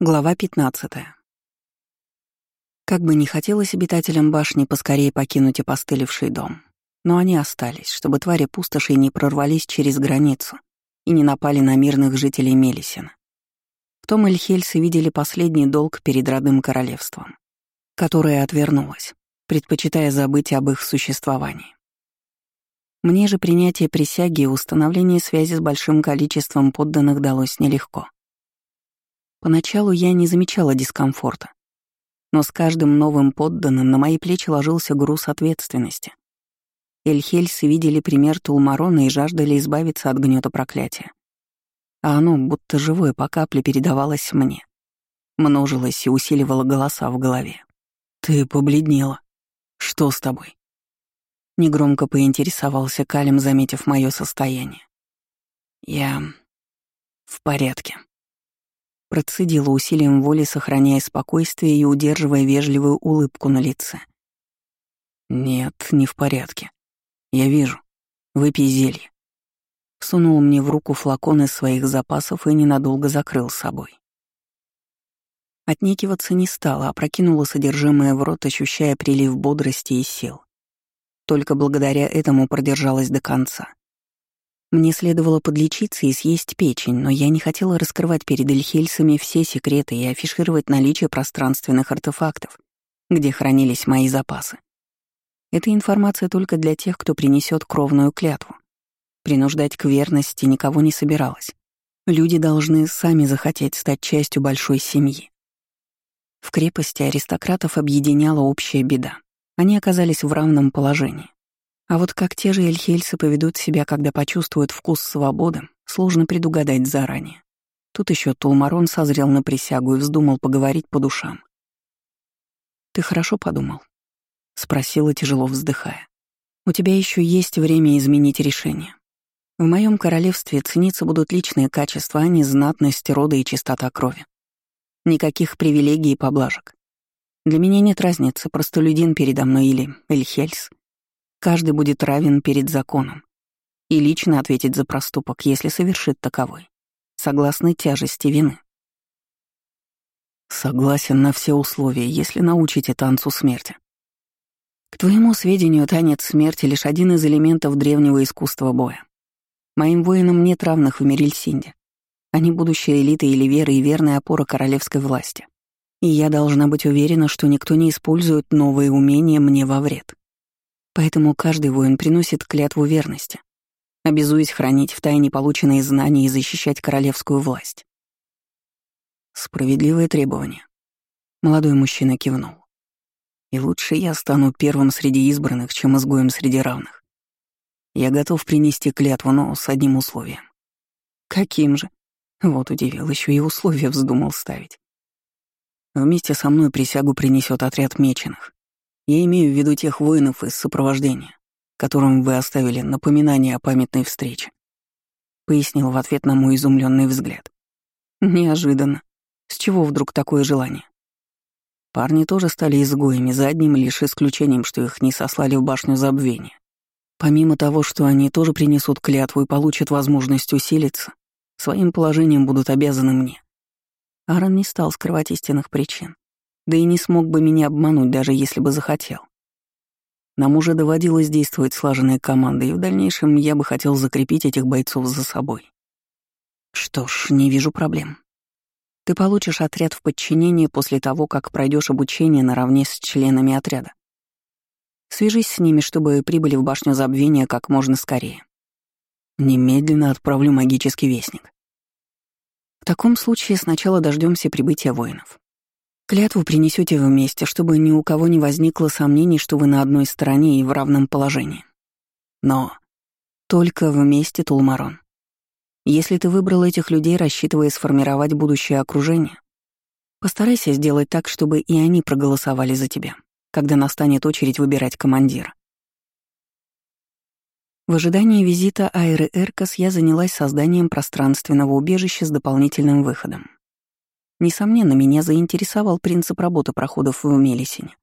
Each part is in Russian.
Глава 15. Как бы не хотелось обитателям башни поскорее покинуть опостылевший дом, но они остались, чтобы твари пустоши не прорвались через границу и не напали на мирных жителей Мелисина. В том Эльхельсы видели последний долг перед родным королевством, которое отвернулось, предпочитая забыть об их существовании. Мне же принятие присяги и установление связи с большим количеством подданных далось нелегко. Поначалу я не замечала дискомфорта. Но с каждым новым подданным на мои плечи ложился груз ответственности. Эльхельсы видели пример Тулмарона и жаждали избавиться от гнета проклятия. А оно, будто живое по капле, передавалось мне. Множилось и усиливало голоса в голове. «Ты побледнела. Что с тобой?» Негромко поинтересовался Калем, заметив мое состояние. «Я в порядке», Процедила усилием воли, сохраняя спокойствие и удерживая вежливую улыбку на лице. «Нет, не в порядке. Я вижу. Выпей зелье». Сунул мне в руку флакон из своих запасов и ненадолго закрыл собой. Отнекиваться не стала, а прокинула содержимое в рот, ощущая прилив бодрости и сил. Только благодаря этому продержалась до конца. Мне следовало подлечиться и съесть печень, но я не хотела раскрывать перед Эльхельсами все секреты и афишировать наличие пространственных артефактов, где хранились мои запасы. Эта информация только для тех, кто принесет кровную клятву. Принуждать к верности никого не собиралась. Люди должны сами захотеть стать частью большой семьи. В крепости аристократов объединяла общая беда. Они оказались в равном положении. А вот как те же эльхельсы поведут себя, когда почувствуют вкус свободы, сложно предугадать заранее. Тут еще Тулмарон созрел на присягу и вздумал поговорить по душам. «Ты хорошо подумал?» — спросила, тяжело вздыхая. «У тебя еще есть время изменить решение. В моем королевстве цениться будут личные качества, а не знатность рода и чистота крови. Никаких привилегий и поблажек. Для меня нет разницы, простолюдин передо мной или Эльхельс — Каждый будет равен перед законом и лично ответить за проступок, если совершит таковой, согласно тяжести вины. Согласен на все условия, если научите танцу смерти. К твоему сведению, танец смерти — лишь один из элементов древнего искусства боя. Моим воинам нет равных в Мирильсинде. Они будущая элита или вера и верная опора королевской власти. И я должна быть уверена, что никто не использует новые умения мне во вред. Поэтому каждый воин приносит клятву верности, обязуясь хранить в тайне полученные знания и защищать королевскую власть. Справедливое требование. Молодой мужчина кивнул. И лучше я стану первым среди избранных, чем изгоем среди равных. Я готов принести клятву, но с одним условием. Каким же? Вот удивил, еще и условия вздумал ставить. Вместе со мной присягу принесет отряд меченых. Я имею в виду тех воинов из сопровождения, которым вы оставили напоминание о памятной встрече. Пояснил в ответ на мой изумленный взгляд. Неожиданно. С чего вдруг такое желание? Парни тоже стали изгоями, за одним лишь исключением, что их не сослали в башню забвения. Помимо того, что они тоже принесут клятву и получат возможность усилиться, своим положением будут обязаны мне. Аарон не стал скрывать истинных причин. Да и не смог бы меня обмануть, даже если бы захотел. Нам уже доводилось действовать слаженной командой, и в дальнейшем я бы хотел закрепить этих бойцов за собой. Что ж, не вижу проблем. Ты получишь отряд в подчинение после того, как пройдешь обучение наравне с членами отряда. Свяжись с ними, чтобы прибыли в башню забвения как можно скорее. Немедленно отправлю магический вестник. В таком случае сначала дождемся прибытия воинов. Клятву принесете вместе, чтобы ни у кого не возникло сомнений, что вы на одной стороне и в равном положении. Но только вместе, Тулмарон. Если ты выбрал этих людей, рассчитывая сформировать будущее окружение, постарайся сделать так, чтобы и они проголосовали за тебя, когда настанет очередь выбирать командира. В ожидании визита Айры Эркас я занялась созданием пространственного убежища с дополнительным выходом. Несомненно, меня заинтересовал принцип работы проходов в Мелисине.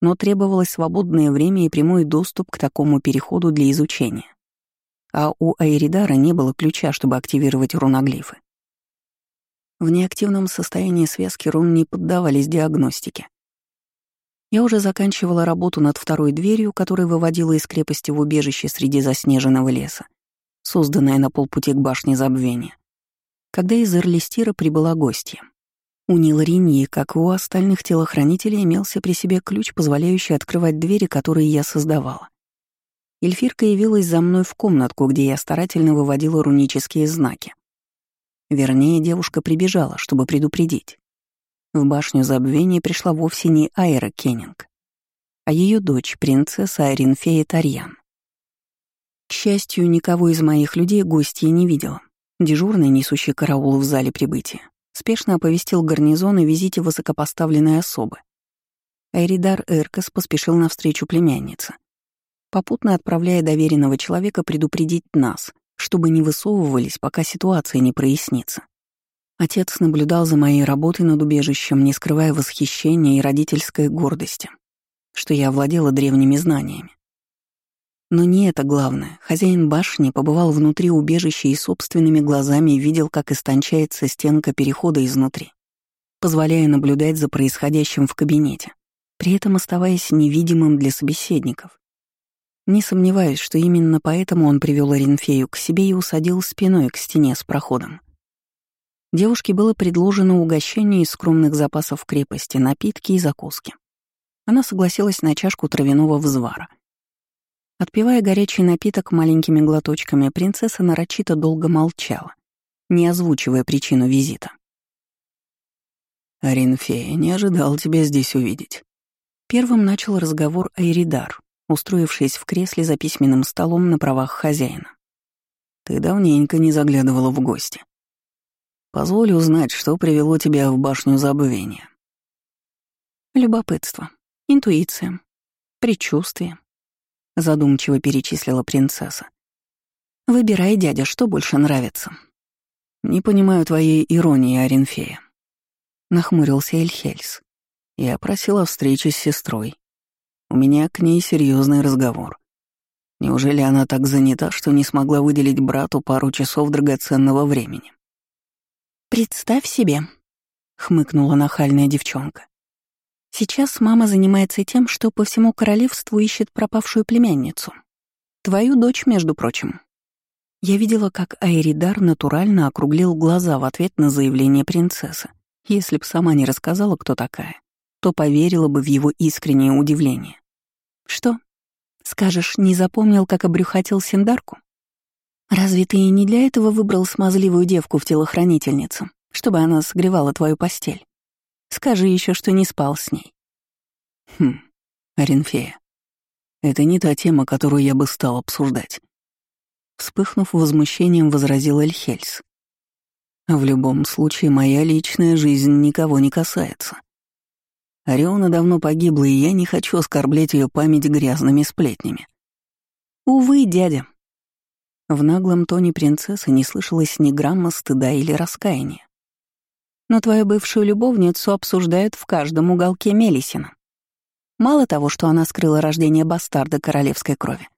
Но требовалось свободное время и прямой доступ к такому переходу для изучения. А у Айридара не было ключа, чтобы активировать руноглифы. В неактивном состоянии связки рун не поддавались диагностике. Я уже заканчивала работу над второй дверью, которая выводила из крепости в убежище среди заснеженного леса, созданное на полпути к башне забвения, когда из Эрлистира прибыла гостья. У Нилариньи, как и у остальных телохранителей, имелся при себе ключ, позволяющий открывать двери, которые я создавала. Эльфирка явилась за мной в комнатку, где я старательно выводила рунические знаки. Вернее, девушка прибежала, чтобы предупредить. В башню забвения пришла вовсе не Айра Кеннинг, а ее дочь, принцесса Аринфея Тарьян. К счастью, никого из моих людей гостья не видела. Дежурный, несущий караул в зале прибытия, спешно оповестил гарнизон о визите высокопоставленной особы. Айридар Эркас поспешил навстречу племяннице попутно отправляя доверенного человека предупредить нас, чтобы не высовывались, пока ситуация не прояснится. Отец наблюдал за моей работой над убежищем, не скрывая восхищения и родительской гордости, что я овладела древними знаниями. Но не это главное. Хозяин башни побывал внутри убежища и собственными глазами видел, как истончается стенка перехода изнутри, позволяя наблюдать за происходящим в кабинете, при этом оставаясь невидимым для собеседников. Не сомневаюсь, что именно поэтому он привел Оринфею к себе и усадил спиной к стене с проходом. Девушке было предложено угощение из скромных запасов крепости, напитки и закуски. Она согласилась на чашку травяного взвара. Отпивая горячий напиток маленькими глоточками, принцесса нарочито долго молчала, не озвучивая причину визита. «Аринфея, не ожидал тебя здесь увидеть». Первым начал разговор Айридар, устроившись в кресле за письменным столом на правах хозяина. «Ты давненько не заглядывала в гости. Позволь узнать, что привело тебя в башню забвения». «Любопытство, интуиция, предчувствие», — задумчиво перечислила принцесса. «Выбирай, дядя, что больше нравится». «Не понимаю твоей иронии, Оренфея», — нахмурился Эльхельс. «Я просила встречи с сестрой. У меня к ней серьезный разговор. Неужели она так занята, что не смогла выделить брату пару часов драгоценного времени? «Представь себе», — хмыкнула нахальная девчонка. «Сейчас мама занимается тем, что по всему королевству ищет пропавшую племянницу. Твою дочь, между прочим». Я видела, как Айридар натурально округлил глаза в ответ на заявление принцессы. Если б сама не рассказала, кто такая, то поверила бы в его искреннее удивление. Что? Скажешь, не запомнил, как обрюхатил Синдарку? Разве ты и не для этого выбрал смазливую девку в телохранительницу, чтобы она согревала твою постель? Скажи еще, что не спал с ней. Хм, Оренфея, это не та тема, которую я бы стал обсуждать. Вспыхнув возмущением, возразил Эльхельс. В любом случае, моя личная жизнь никого не касается. Ориона давно погибла, и я не хочу оскорблять ее память грязными сплетнями. Увы, дядя. В наглом тоне принцессы не слышалось ни грамма стыда или раскаяния. Но твою бывшую любовницу обсуждают в каждом уголке Мелисина. Мало того, что она скрыла рождение бастарда королевской крови,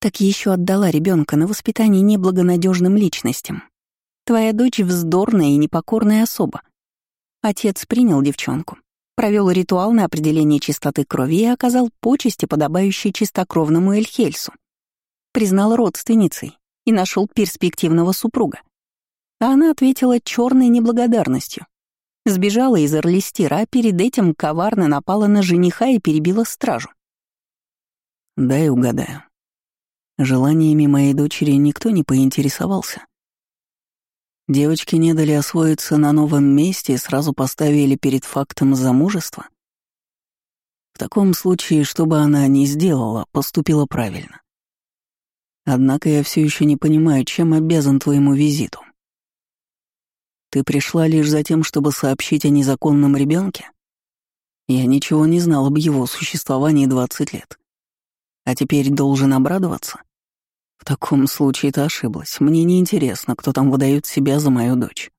так еще отдала ребенка на воспитание неблагонадежным личностям. Твоя дочь вздорная и непокорная особа. Отец принял девчонку, провел ритуал на определение чистоты крови и оказал почести, подобающие чистокровному Эльхельсу. Признал родственницей и нашел перспективного супруга. А она ответила черной неблагодарностью. Сбежала из Эрлистира, а перед этим коварно напала на жениха и перебила стражу. «Дай угадаю. Желаниями моей дочери никто не поинтересовался. Девочки не дали освоиться на новом месте и сразу поставили перед фактом замужества? В таком случае, что бы она ни сделала, поступила правильно. Однако я все еще не понимаю, чем обязан твоему визиту. Ты пришла лишь за тем, чтобы сообщить о незаконном ребенке? Я ничего не знал об его существовании 20 лет. А теперь должен обрадоваться? В таком случае ты ошиблась. Мне не интересно, кто там выдает себя за мою дочь.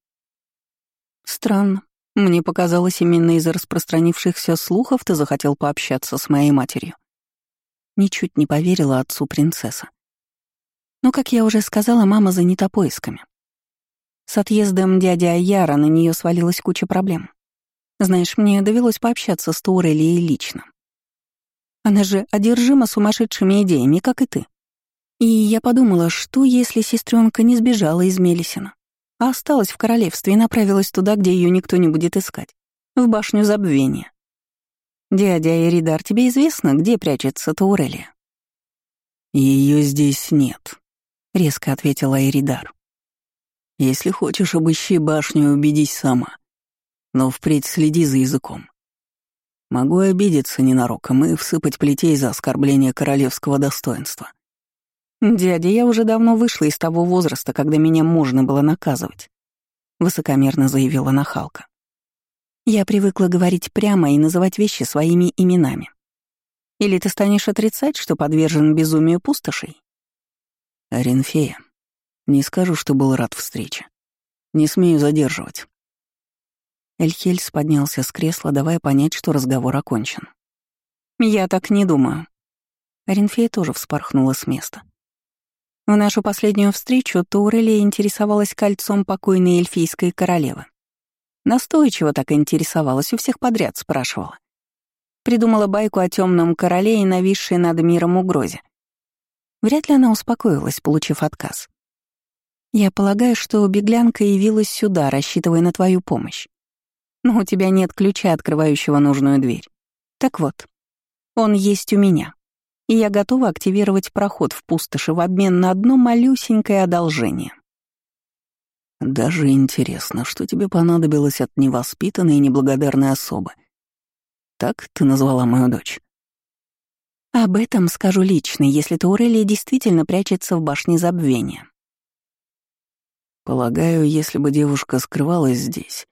Странно. Мне показалось, именно из-за распространившихся слухов ты захотел пообщаться с моей матерью. Ничуть не поверила отцу принцесса. Но, как я уже сказала, мама занята поисками. С отъездом дяди Аяра на нее свалилась куча проблем. Знаешь, мне довелось пообщаться с Турелией лично. Она же одержима сумасшедшими идеями, как и ты. И я подумала, что если сестренка не сбежала из Мелисина, а осталась в королевстве и направилась туда, где ее никто не будет искать, в башню забвения. Дядя Эридар, тебе известно, где прячется Таурелия? Ее здесь нет, резко ответила Эридар. Если хочешь, обыщи башню и убедись сама. Но впредь следи за языком. Могу обидеться ненароком и всыпать плетей за оскорбление королевского достоинства. «Дядя, я уже давно вышла из того возраста, когда меня можно было наказывать», — высокомерно заявила нахалка. «Я привыкла говорить прямо и называть вещи своими именами. Или ты станешь отрицать, что подвержен безумию пустошей?» «Ренфея, не скажу, что был рад встрече. Не смею задерживать. Эльхельс поднялся с кресла, давая понять, что разговор окончен. «Я так не думаю». Ренфея тоже вспорхнула с места. В нашу последнюю встречу Таурелия интересовалась кольцом покойной эльфийской королевы. Настойчиво так интересовалась, у всех подряд спрашивала. Придумала байку о темном короле и нависшей над миром угрозе. Вряд ли она успокоилась, получив отказ. Я полагаю, что беглянка явилась сюда, рассчитывая на твою помощь но у тебя нет ключа, открывающего нужную дверь. Так вот, он есть у меня, и я готова активировать проход в пустоши в обмен на одно малюсенькое одолжение. Даже интересно, что тебе понадобилось от невоспитанной и неблагодарной особы. Так ты назвала мою дочь? Об этом скажу лично, если Таурелия действительно прячется в башне забвения. Полагаю, если бы девушка скрывалась здесь,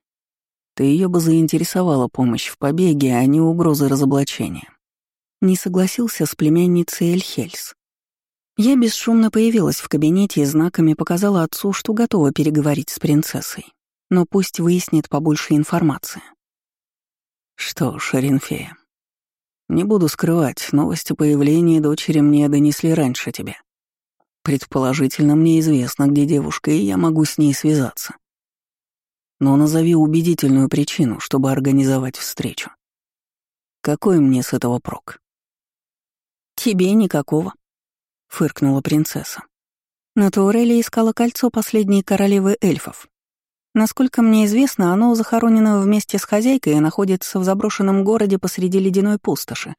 то ее бы заинтересовала помощь в побеге, а не угрозы разоблачения. Не согласился с племянницей Эльхельс. Я бесшумно появилась в кабинете и знаками показала отцу, что готова переговорить с принцессой, но пусть выяснит побольше информации. Что ж, Ринфея, не буду скрывать, новости о появлении дочери мне донесли раньше тебя. Предположительно, мне известно, где девушка, и я могу с ней связаться. Но назови убедительную причину, чтобы организовать встречу. Какой мне с этого прок? Тебе никакого, фыркнула принцесса. Но Таурелия искала кольцо последней королевы эльфов. Насколько мне известно, оно захоронено вместе с хозяйкой и находится в заброшенном городе посреди ледяной пустоши.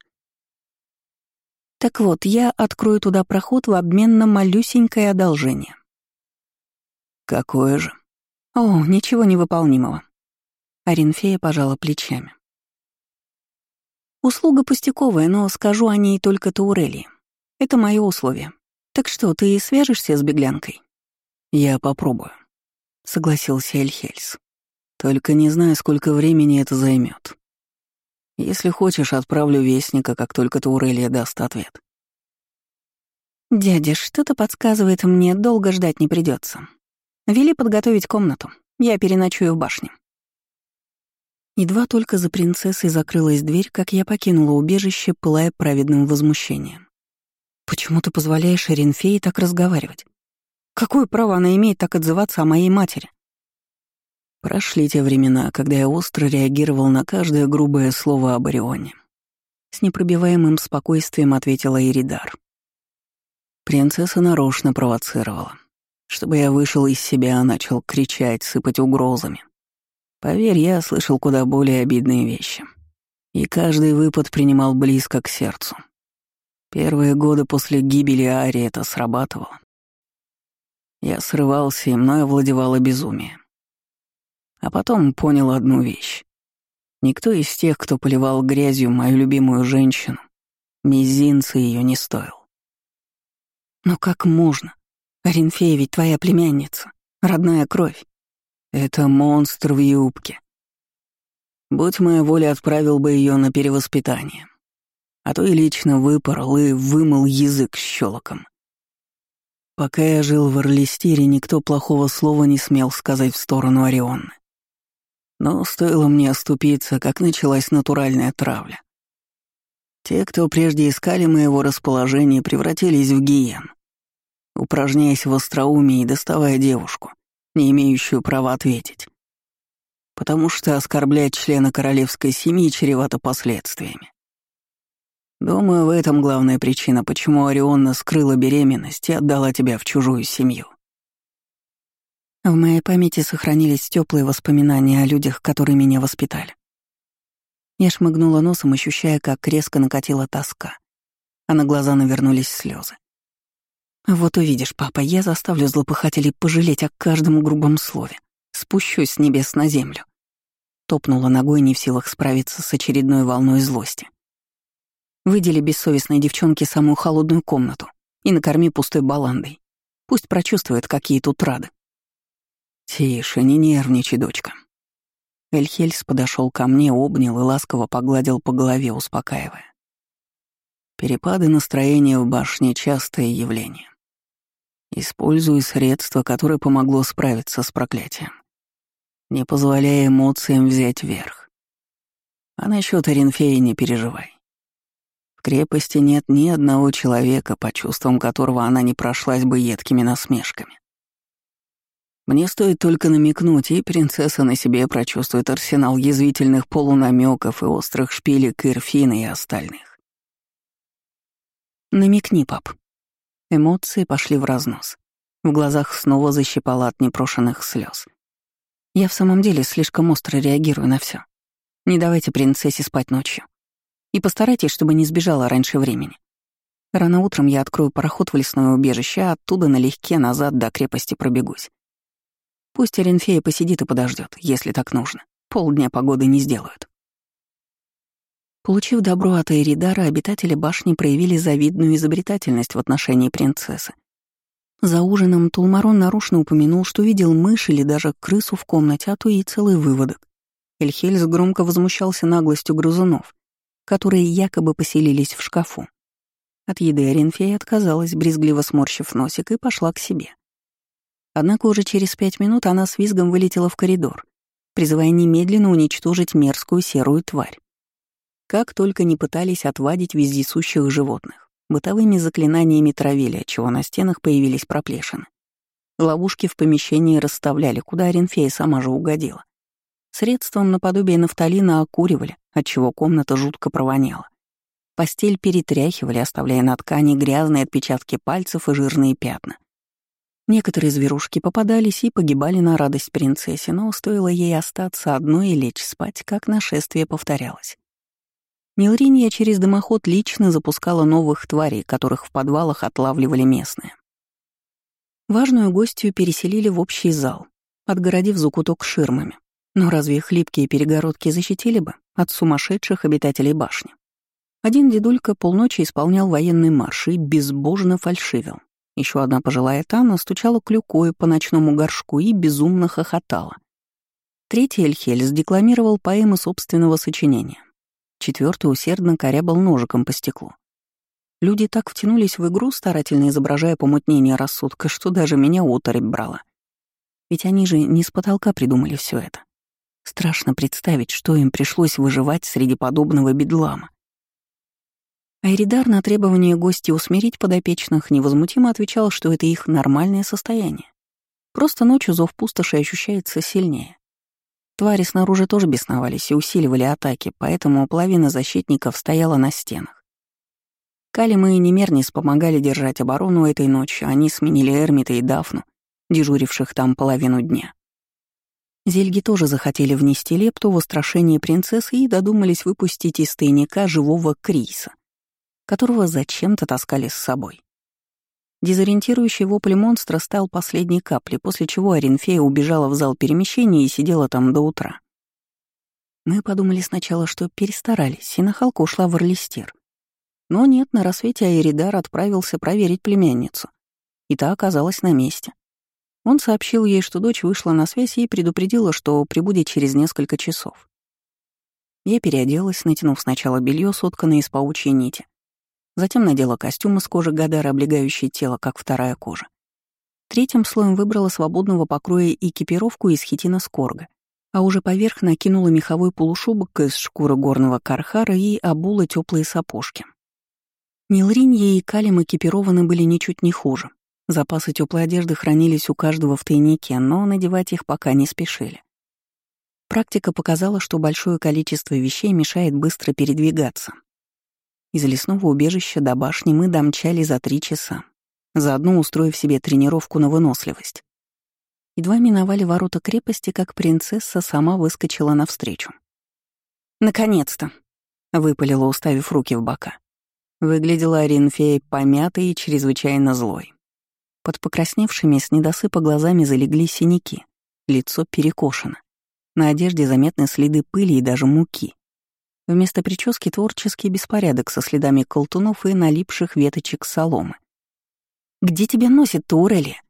Так вот, я открою туда проход в обмен на малюсенькое одолжение. Какое же? О, ничего невыполнимого. Аринфея пожала плечами. Услуга пустяковая, но скажу о ней только Таурелии. Это мое условие. Так что, ты свяжешься с беглянкой? Я попробую, согласился Эльхельс. Только не знаю, сколько времени это займет. Если хочешь, отправлю вестника, как только Таурелия даст ответ. Дядя, что-то подсказывает мне, долго ждать не придется. Вели подготовить комнату. Я переночую в башне. Едва только за принцессой закрылась дверь, как я покинула убежище, пылая праведным возмущением. «Почему ты позволяешь Ренфее так разговаривать? Какое право она имеет так отзываться о моей матери?» Прошли те времена, когда я остро реагировал на каждое грубое слово об Орионе. С непробиваемым спокойствием ответила Иридар. Принцесса нарочно провоцировала чтобы я вышел из себя, начал кричать, сыпать угрозами. Поверь, я слышал куда более обидные вещи. И каждый выпад принимал близко к сердцу. Первые годы после гибели Ари это срабатывало. Я срывался, и мной овладевало безумие. А потом понял одну вещь. Никто из тех, кто поливал грязью мою любимую женщину, мизинца ее не стоил. Но как можно? Ринфея ведь твоя племянница, родная кровь. Это монстр в юбке. Будь моя воля, отправил бы ее на перевоспитание. А то и лично выпорол и вымыл язык щелоком. Пока я жил в Орлистире, никто плохого слова не смел сказать в сторону Орионны. Но стоило мне оступиться, как началась натуральная травля. Те, кто прежде искали моего расположения, превратились в гиен упражняясь в остроумии и доставая девушку, не имеющую права ответить. Потому что оскорблять члена королевской семьи чревато последствиями. Думаю, в этом главная причина, почему Орионна скрыла беременность и отдала тебя в чужую семью. В моей памяти сохранились теплые воспоминания о людях, которые меня воспитали. Я шмыгнула носом, ощущая, как резко накатила тоска, а на глаза навернулись слезы. «Вот увидишь, папа, я заставлю злопыхателей пожалеть о каждом грубом слове. Спущусь с небес на землю». Топнула ногой, не в силах справиться с очередной волной злости. «Выдели бессовестной девчонке самую холодную комнату и накорми пустой баландой. Пусть прочувствует, какие тут рады». «Тише, не нервничай, дочка». Эльхельс подошел ко мне, обнял и ласково погладил по голове, успокаивая. Перепады настроения в башне — частое явление. Используй средство, которое помогло справиться с проклятием, не позволяя эмоциям взять верх. А насчет Оренфея не переживай. В крепости нет ни одного человека, по чувствам которого она не прошлась бы едкими насмешками. Мне стоит только намекнуть, и принцесса на себе прочувствует арсенал язвительных полунамеков и острых шпилек Ирфина и остальных. «Намекни, пап». Эмоции пошли в разнос. В глазах снова защипало от непрошенных слез. Я в самом деле слишком остро реагирую на все. Не давайте принцессе спать ночью. И постарайтесь, чтобы не сбежала раньше времени. Рано утром я открою пароход в лесное убежище, а оттуда налегке назад до крепости пробегусь. Пусть Оренфея посидит и подождет, если так нужно. Полдня погоды не сделают. Получив добро от Эридара, обитатели башни проявили завидную изобретательность в отношении принцессы. За ужином Тулмарон нарушно упомянул, что видел мышь или даже крысу в комнате, а то и целый выводок. Эльхельс громко возмущался наглостью грызунов, которые якобы поселились в шкафу. От еды Оренфея отказалась, брезгливо сморщив носик, и пошла к себе. Однако уже через пять минут она с визгом вылетела в коридор, призывая немедленно уничтожить мерзкую серую тварь. Как только не пытались отвадить вездесущих животных, бытовыми заклинаниями травили, отчего на стенах появились проплешины. Ловушки в помещении расставляли, куда Оренфея сама же угодила. Средством наподобие нафталина окуривали, отчего комната жутко провоняла. Постель перетряхивали, оставляя на ткани грязные отпечатки пальцев и жирные пятна. Некоторые зверушки попадались и погибали на радость принцессе, но стоило ей остаться одной и лечь спать, как нашествие повторялось. Нилринья через дымоход лично запускала новых тварей, которых в подвалах отлавливали местные. Важную гостью переселили в общий зал, отгородив закуток ширмами. Но разве хлипкие перегородки защитили бы от сумасшедших обитателей башни? Один дедулька полночи исполнял военный марш и безбожно фальшивил, еще одна пожилая Тана стучала клюкой по ночному горшку и безумно хохотала. Третий Эльхельс декламировал поэмы собственного сочинения. Четвертый усердно корябал ножиком по стеклу. Люди так втянулись в игру, старательно изображая помутнение рассудка, что даже меня оторопь брала. Ведь они же не с потолка придумали все это. Страшно представить, что им пришлось выживать среди подобного бедлама. Айридар на требование гостя усмирить подопечных невозмутимо отвечал, что это их нормальное состояние. Просто ночью зов пустоши ощущается сильнее. Твари снаружи тоже бесновались и усиливали атаки, поэтому половина защитников стояла на стенах. Калим и Немернис помогали держать оборону этой ночью, они сменили Эрмита и Дафну, дежуривших там половину дня. Зельги тоже захотели внести лепту в устрашение принцессы и додумались выпустить из тайника живого Криса которого зачем-то таскали с собой. Дезориентирующий вопль монстра стал последней каплей, после чего Оренфея убежала в зал перемещения и сидела там до утра. Мы подумали сначала, что перестарались, и нахалка ушла в Орлистер. Но нет, на рассвете Айридар отправился проверить племянницу. И та оказалась на месте. Он сообщил ей, что дочь вышла на связь и предупредила, что прибудет через несколько часов. Я переоделась, натянув сначала белье, сотканное из паучьей нити, Затем надела костюм из кожи Гадара, облегающий тело, как вторая кожа. Третьим слоем выбрала свободного покроя экипировку из хитина скорга, а уже поверх накинула меховой полушубок из шкуры горного кархара и обула теплые сапожки. Нилринья и Калим экипированы были ничуть не хуже. Запасы теплой одежды хранились у каждого в тайнике, но надевать их пока не спешили. Практика показала, что большое количество вещей мешает быстро передвигаться. Из лесного убежища до башни мы домчали за три часа, заодно устроив себе тренировку на выносливость. Едва миновали ворота крепости, как принцесса сама выскочила навстречу. «Наконец-то!» — выпалила, уставив руки в бока. Выглядела Оринфея помятой и чрезвычайно злой. Под покрасневшими с недосыпа глазами залегли синяки, лицо перекошено. На одежде заметны следы пыли и даже муки. Вместо прически творческий беспорядок со следами колтунов и налипших веточек соломы. «Где тебя носит-то, Урелия?»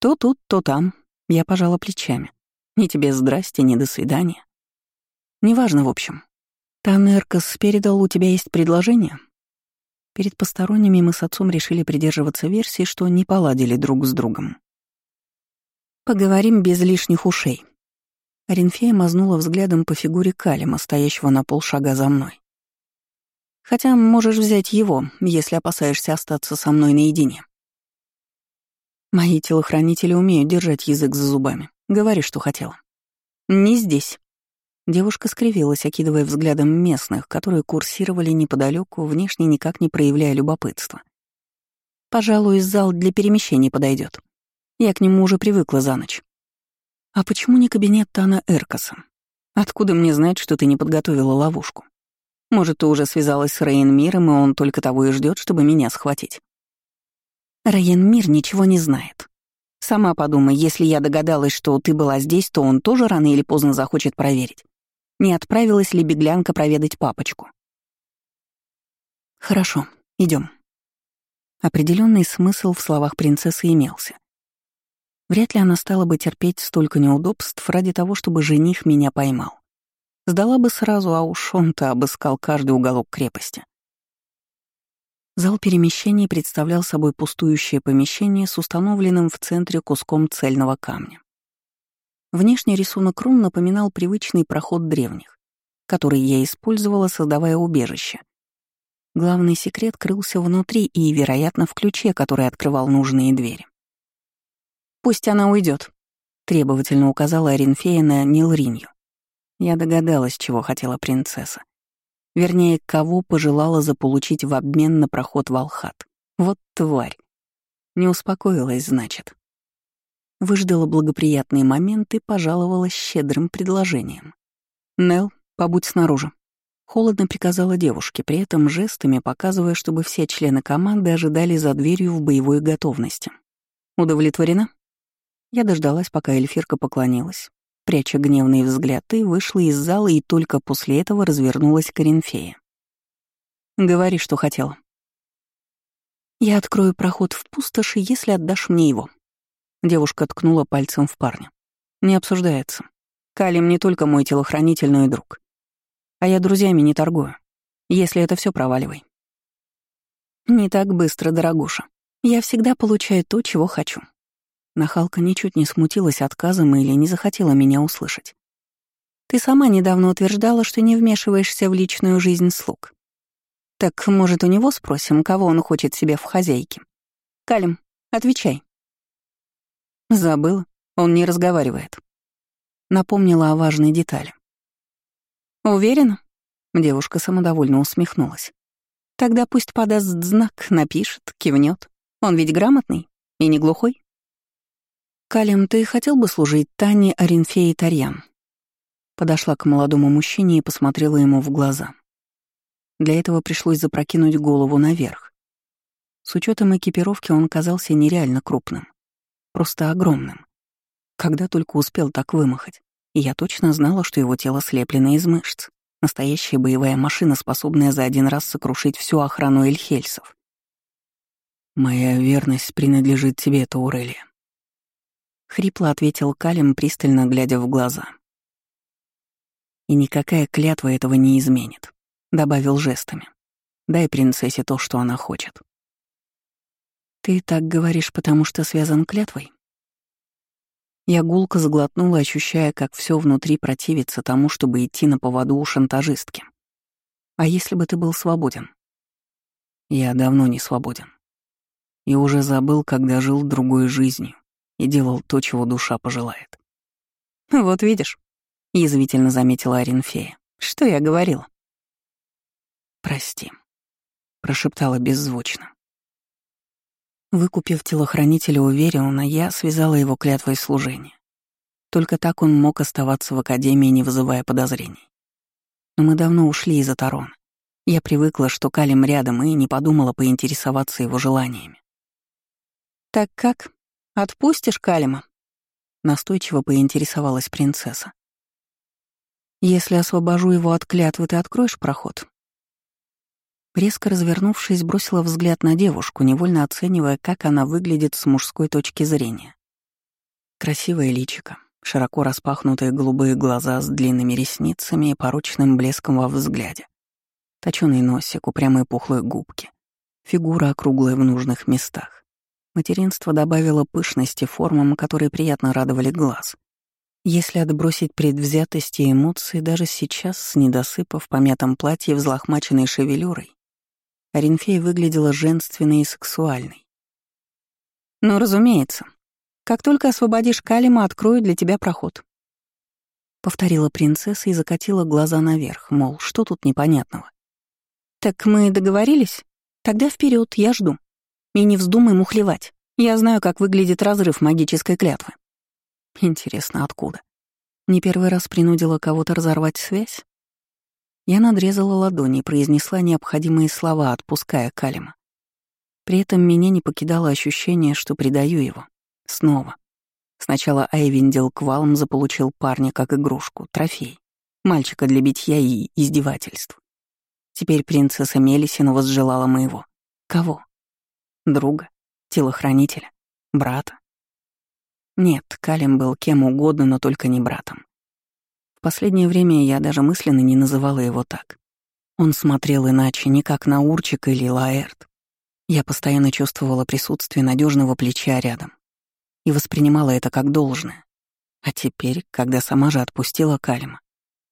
«То тут, то там», — я пожала плечами. «Ни тебе здрасте, ни до свидания». «Неважно, в общем. Танеркас передал, у тебя есть предложение?» Перед посторонними мы с отцом решили придерживаться версии, что не поладили друг с другом. «Поговорим без лишних ушей». Ренфея мазнула взглядом по фигуре Калима, стоящего на полшага за мной. «Хотя можешь взять его, если опасаешься остаться со мной наедине». Мои телохранители умеют держать язык за зубами. Говори, что хотела. «Не здесь». Девушка скривилась, окидывая взглядом местных, которые курсировали неподалеку, внешне никак не проявляя любопытства. «Пожалуй, зал для перемещений подойдет. Я к нему уже привыкла за ночь». «А почему не кабинет Тана Эркаса? Откуда мне знать, что ты не подготовила ловушку? Может, ты уже связалась с Рейн Миром, и он только того и ждет, чтобы меня схватить?» Рейн Мир ничего не знает. Сама подумай, если я догадалась, что ты была здесь, то он тоже рано или поздно захочет проверить не отправилась ли беглянка проведать папочку. «Хорошо, идем. Определенный смысл в словах принцессы имелся. Вряд ли она стала бы терпеть столько неудобств ради того, чтобы жених меня поймал. Сдала бы сразу, а уж он-то обыскал каждый уголок крепости. Зал перемещений представлял собой пустующее помещение с установленным в центре куском цельного камня. Внешний рисунок рун напоминал привычный проход древних, который я использовала, создавая убежище. Главный секрет крылся внутри и, вероятно, в ключе, который открывал нужные двери. «Пусть она уйдет, требовательно указала Оринфея на Нилринью. Я догадалась, чего хотела принцесса. Вернее, кого пожелала заполучить в обмен на проход в Алхат. Вот тварь. Не успокоилась, значит выждала благоприятный момент и пожаловалась щедрым предложением. «Нел, побудь снаружи», — холодно приказала девушке, при этом жестами показывая, чтобы все члены команды ожидали за дверью в боевой готовности. «Удовлетворена?» Я дождалась, пока эльфирка поклонилась, пряча гневный взгляд, и вышла из зала, и только после этого развернулась к Оренфее. «Говори, что хотела». «Я открою проход в пустоши, если отдашь мне его», Девушка ткнула пальцем в парня. «Не обсуждается. Калим не только мой телохранитель, но и друг. А я друзьями не торгую. Если это все проваливай». «Не так быстро, дорогуша. Я всегда получаю то, чего хочу». Нахалка ничуть не смутилась отказом или не захотела меня услышать. «Ты сама недавно утверждала, что не вмешиваешься в личную жизнь слуг. Так, может, у него спросим, кого он хочет себе в хозяйке? Калим, отвечай». Забыл, он не разговаривает. Напомнила о важной детали. Уверена? Девушка самодовольно усмехнулась. Тогда пусть подаст знак, напишет, кивнет. Он ведь грамотный и не глухой. Калим, ты хотел бы служить Тане Оринфеи Тарьян? Подошла к молодому мужчине и посмотрела ему в глаза. Для этого пришлось запрокинуть голову наверх. С учетом экипировки он казался нереально крупным просто огромным. Когда только успел так вымахать, и я точно знала, что его тело слеплено из мышц. Настоящая боевая машина, способная за один раз сокрушить всю охрану эльхельсов. «Моя верность принадлежит тебе, Таурелия», — хрипло ответил Калим, пристально глядя в глаза. «И никакая клятва этого не изменит», — добавил жестами. «Дай принцессе то, что она хочет». «Ты так говоришь, потому что связан клятвой?» Я гулко заглотнула, ощущая, как все внутри противится тому, чтобы идти на поводу у шантажистки. «А если бы ты был свободен?» «Я давно не свободен. и уже забыл, когда жил другой жизнью и делал то, чего душа пожелает. «Вот видишь», — язвительно заметила Аринфея. «Что я говорила?» «Прости», — прошептала беззвучно. Выкупив телохранителя у Вериона, я связала его клятвой служения. Только так он мог оставаться в Академии, не вызывая подозрений. Но мы давно ушли из Атарона. Я привыкла, что Калим рядом, и не подумала поинтересоваться его желаниями. «Так как? Отпустишь Калима?» Настойчиво поинтересовалась принцесса. «Если освобожу его от клятвы, ты откроешь проход?» Резко развернувшись, бросила взгляд на девушку, невольно оценивая, как она выглядит с мужской точки зрения. Красивое личико, широко распахнутые голубые глаза с длинными ресницами и порочным блеском во взгляде. Точёный носик, упрямые пухлые губки. Фигура округлая в нужных местах. Материнство добавило пышности формам, которые приятно радовали глаз. Если отбросить предвзятости и эмоции, даже сейчас, с недосыпа в помятом платье взлохмаченной шевелюрой, Оринфея выглядела женственной и сексуальной. «Ну, разумеется. Как только освободишь Калима, открою для тебя проход», — повторила принцесса и закатила глаза наверх, мол, что тут непонятного. «Так мы договорились? Тогда вперед, я жду. И не вздумай мухлевать. Я знаю, как выглядит разрыв магической клятвы». Интересно, откуда? Не первый раз принудила кого-то разорвать связь? Я надрезала ладони и произнесла необходимые слова, отпуская Калима. При этом меня не покидало ощущение, что предаю его. Снова. Сначала Айвиндел Квалм заполучил парня как игрушку, трофей, мальчика для битья и издевательств. Теперь принцесса Мелисина возжелала моего. Кого? Друга? Телохранителя? Брата? Нет, Калим был кем угодно, но только не братом. В последнее время я даже мысленно не называла его так. Он смотрел иначе, не как на Урчик или Лаэрт. Я постоянно чувствовала присутствие надежного плеча рядом и воспринимала это как должное. А теперь, когда сама же отпустила Калима,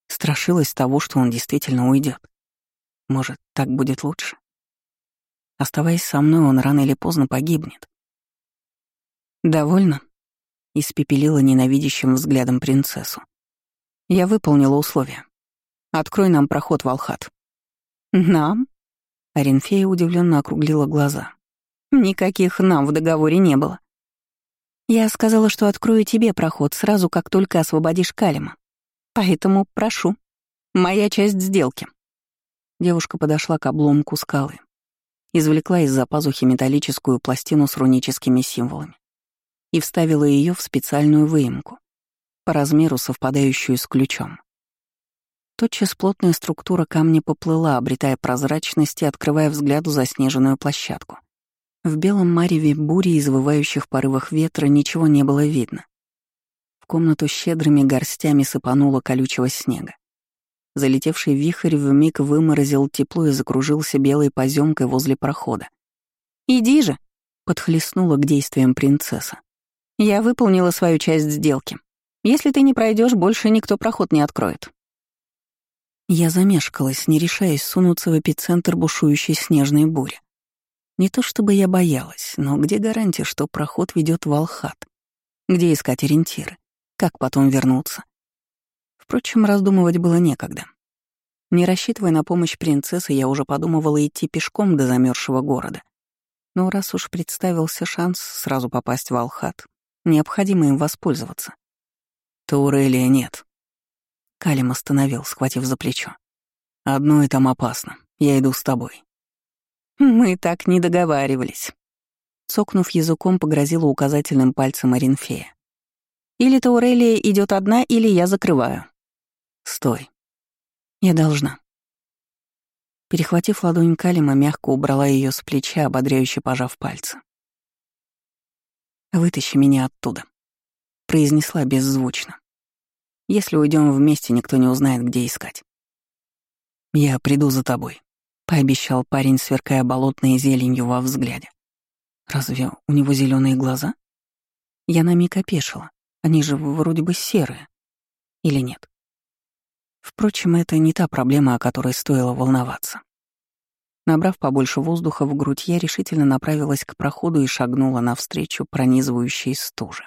страшилась того, что он действительно уйдет. Может, так будет лучше? Оставаясь со мной, он рано или поздно погибнет. «Довольно?» — испепелила ненавидящим взглядом принцессу. Я выполнила условия. Открой нам проход в Алхат. Нам? Аринфея удивленно округлила глаза. Никаких нам в договоре не было. Я сказала, что открою тебе проход сразу, как только освободишь Калима. Поэтому прошу. Моя часть сделки. Девушка подошла к обломку скалы. Извлекла из-за пазухи металлическую пластину с руническими символами и вставила ее в специальную выемку по размеру совпадающую с ключом. Тотчас плотная структура камня поплыла, обретая прозрачность и открывая взгляду заснеженную площадку. В белом мареве бури и извывающих порывах ветра ничего не было видно. В комнату щедрыми горстями сыпануло колючего снега. Залетевший вихрь вмиг выморозил тепло и закружился белой поземкой возле прохода. «Иди же!» — подхлестнула к действиям принцесса. «Я выполнила свою часть сделки. Если ты не пройдешь, больше никто проход не откроет». Я замешкалась, не решаясь сунуться в эпицентр бушующей снежной бури. Не то чтобы я боялась, но где гарантия, что проход ведет в Алхат? Где искать ориентиры? Как потом вернуться? Впрочем, раздумывать было некогда. Не рассчитывая на помощь принцессы, я уже подумывала идти пешком до замерзшего города. Но раз уж представился шанс сразу попасть в Алхат, необходимо им воспользоваться. Таурелия нет. Калим остановил, схватив за плечо. Одно и там опасно. Я иду с тобой. Мы так не договаривались. Цокнув языком, погрозила указательным пальцем Аринфея. Или Таурелия идет одна, или я закрываю. Стой. Я должна. Перехватив ладонь Калима, мягко убрала ее с плеча, ободряюще пожав пальцы. «Вытащи меня оттуда», — произнесла беззвучно. «Если уйдем вместе, никто не узнает, где искать». «Я приду за тобой», — пообещал парень, сверкая болотной зеленью во взгляде. «Разве у него зеленые глаза?» Я на миг опешила. Они же вроде бы серые. Или нет? Впрочем, это не та проблема, о которой стоило волноваться. Набрав побольше воздуха в грудь, я решительно направилась к проходу и шагнула навстречу пронизывающей стуже.